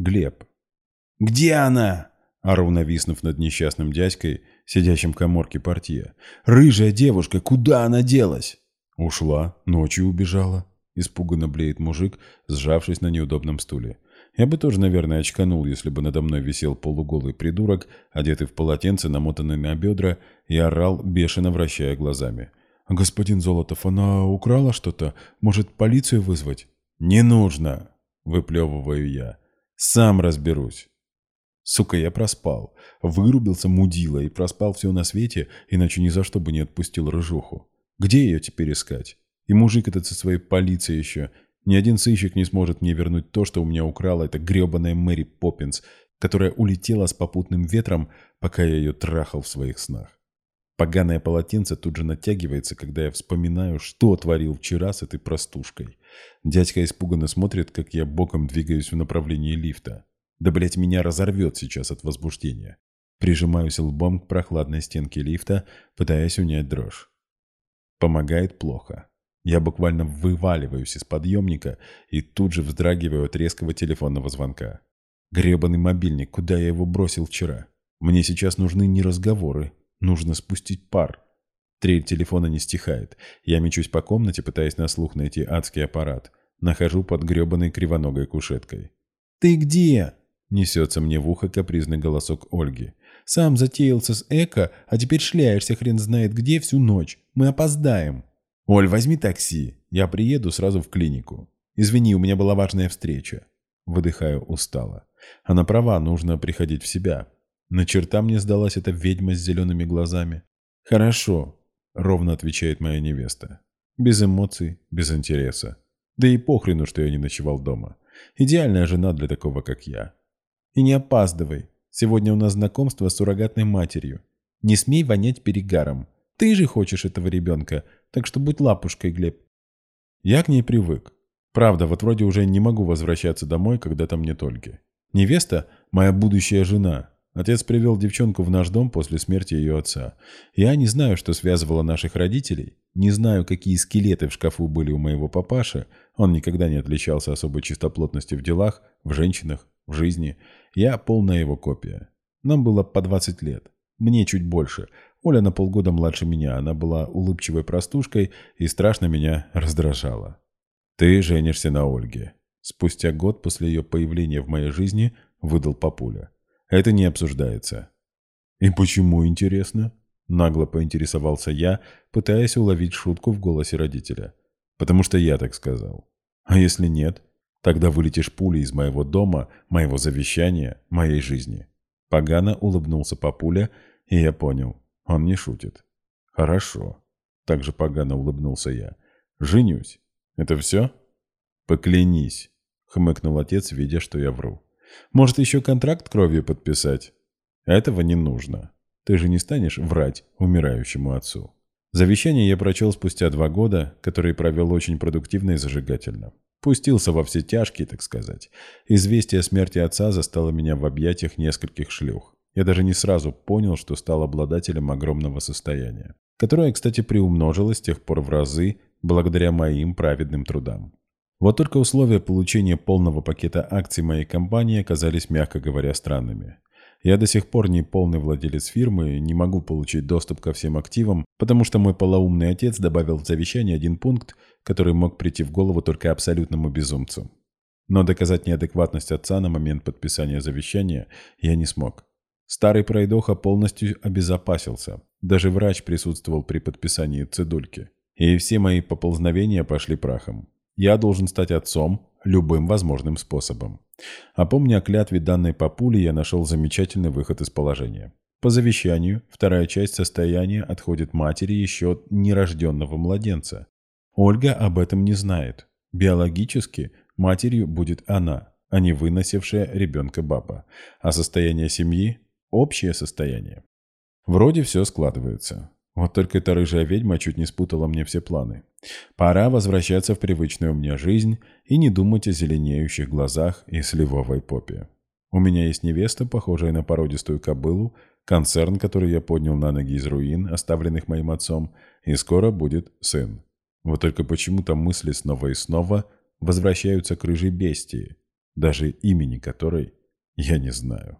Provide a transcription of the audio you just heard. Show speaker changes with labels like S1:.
S1: Глеб. «Где она?» – ору, нависнув над несчастным дядькой, сидящим в коморке портье. «Рыжая девушка, куда она делась?» «Ушла, ночью убежала», – испуганно блеет мужик, сжавшись на неудобном стуле. Я бы тоже, наверное, очканул, если бы надо мной висел полуголый придурок, одетый в полотенце, намотанный на бедра, и орал, бешено вращая глазами. «Господин Золотов, она украла что-то? Может, полицию вызвать?» «Не нужно!» – выплевываю я. «Сам разберусь!» Сука, я проспал. Вырубился мудила и проспал все на свете, иначе ни за что бы не отпустил рыжуху. Где ее теперь искать? И мужик этот со своей полицией еще. Ни один сыщик не сможет мне вернуть то, что у меня украла эта гребаная Мэри Поппинс, которая улетела с попутным ветром, пока я ее трахал в своих снах. Поганое полотенце тут же натягивается, когда я вспоминаю, что творил вчера с этой простушкой. Дядька испуганно смотрит, как я боком двигаюсь в направлении лифта. Да, блять, меня разорвет сейчас от возбуждения. Прижимаюсь лбом к прохладной стенке лифта, пытаясь унять дрожь. Помогает плохо. Я буквально вываливаюсь из подъемника и тут же вздрагиваю от резкого телефонного звонка. Гребаный мобильник, куда я его бросил вчера? Мне сейчас нужны не разговоры, нужно спустить пар. Трель телефона не стихает. Я мечусь по комнате, пытаясь на слух найти адский аппарат. Нахожу под гребаной кривоногой кушеткой. «Ты где?» Несется мне в ухо капризный голосок Ольги. «Сам затеялся с Эко, а теперь шляешься хрен знает где всю ночь. Мы опоздаем». «Оль, возьми такси. Я приеду сразу в клинику. Извини, у меня была важная встреча». Выдыхаю устало. Она права, нужно приходить в себя. На черта мне сдалась эта ведьма с зелеными глазами. «Хорошо», — ровно отвечает моя невеста. Без эмоций, без интереса. Да и похрену, что я не ночевал дома. Идеальная жена для такого, как я. И не опаздывай. Сегодня у нас знакомство с суррогатной матерью. Не смей вонять перегаром. Ты же хочешь этого ребенка, так что будь лапушкой, Глеб. Я к ней привык. Правда, вот вроде уже не могу возвращаться домой, когда там нет Ольги. Невеста – моя будущая жена. Отец привел девчонку в наш дом после смерти ее отца. Я не знаю, что связывало наших родителей. Не знаю, какие скелеты в шкафу были у моего папаши. Он никогда не отличался особой чистоплотностью в делах, в женщинах, в жизни. Я полная его копия. Нам было по 20 лет. Мне чуть больше. Оля на полгода младше меня. Она была улыбчивой простушкой и страшно меня раздражала. «Ты женишься на Ольге». Спустя год после ее появления в моей жизни выдал папуля. «Это не обсуждается». «И почему, интересно?» Нагло поинтересовался я, пытаясь уловить шутку в голосе родителя. «Потому что я так сказал. А если нет?» Тогда вылетишь пулей из моего дома, моего завещания, моей жизни». Погано улыбнулся папуля, и я понял, он не шутит. «Хорошо», — также погано улыбнулся я. «Женюсь. Это все?» «Поклянись», — хмыкнул отец, видя, что я вру. «Может, еще контракт кровью подписать?» «Этого не нужно. Ты же не станешь врать умирающему отцу». Завещание я прочел спустя два года, которые провел очень продуктивно и зажигательно. Пустился во все тяжкие, так сказать. Известие о смерти отца застало меня в объятиях нескольких шлюх. Я даже не сразу понял, что стал обладателем огромного состояния, которое, кстати, приумножилось с тех пор в разы благодаря моим праведным трудам. Вот только условия получения полного пакета акций моей компании оказались, мягко говоря, странными. Я до сих пор не полный владелец фирмы, не могу получить доступ ко всем активам, потому что мой полоумный отец добавил в завещание один пункт, который мог прийти в голову только абсолютному безумцу. Но доказать неадекватность отца на момент подписания завещания я не смог. Старый пройдоха полностью обезопасился. Даже врач присутствовал при подписании цедульки. И все мои поползновения пошли прахом. Я должен стать отцом любым возможным способом. А помня о клятве данной папуле, я нашел замечательный выход из положения. По завещанию, вторая часть состояния отходит матери еще нерожденного младенца. Ольга об этом не знает. Биологически матерью будет она, а не выносившая ребенка баба. А состояние семьи – общее состояние. Вроде все складывается. Вот только эта рыжая ведьма чуть не спутала мне все планы. Пора возвращаться в привычную мне жизнь и не думать о зеленеющих глазах и сливовой попе. У меня есть невеста, похожая на породистую кобылу, концерн, который я поднял на ноги из руин, оставленных моим отцом, и скоро будет сын. Вот только почему-то мысли снова и снова возвращаются к рыжей бестии. даже имени которой я не знаю.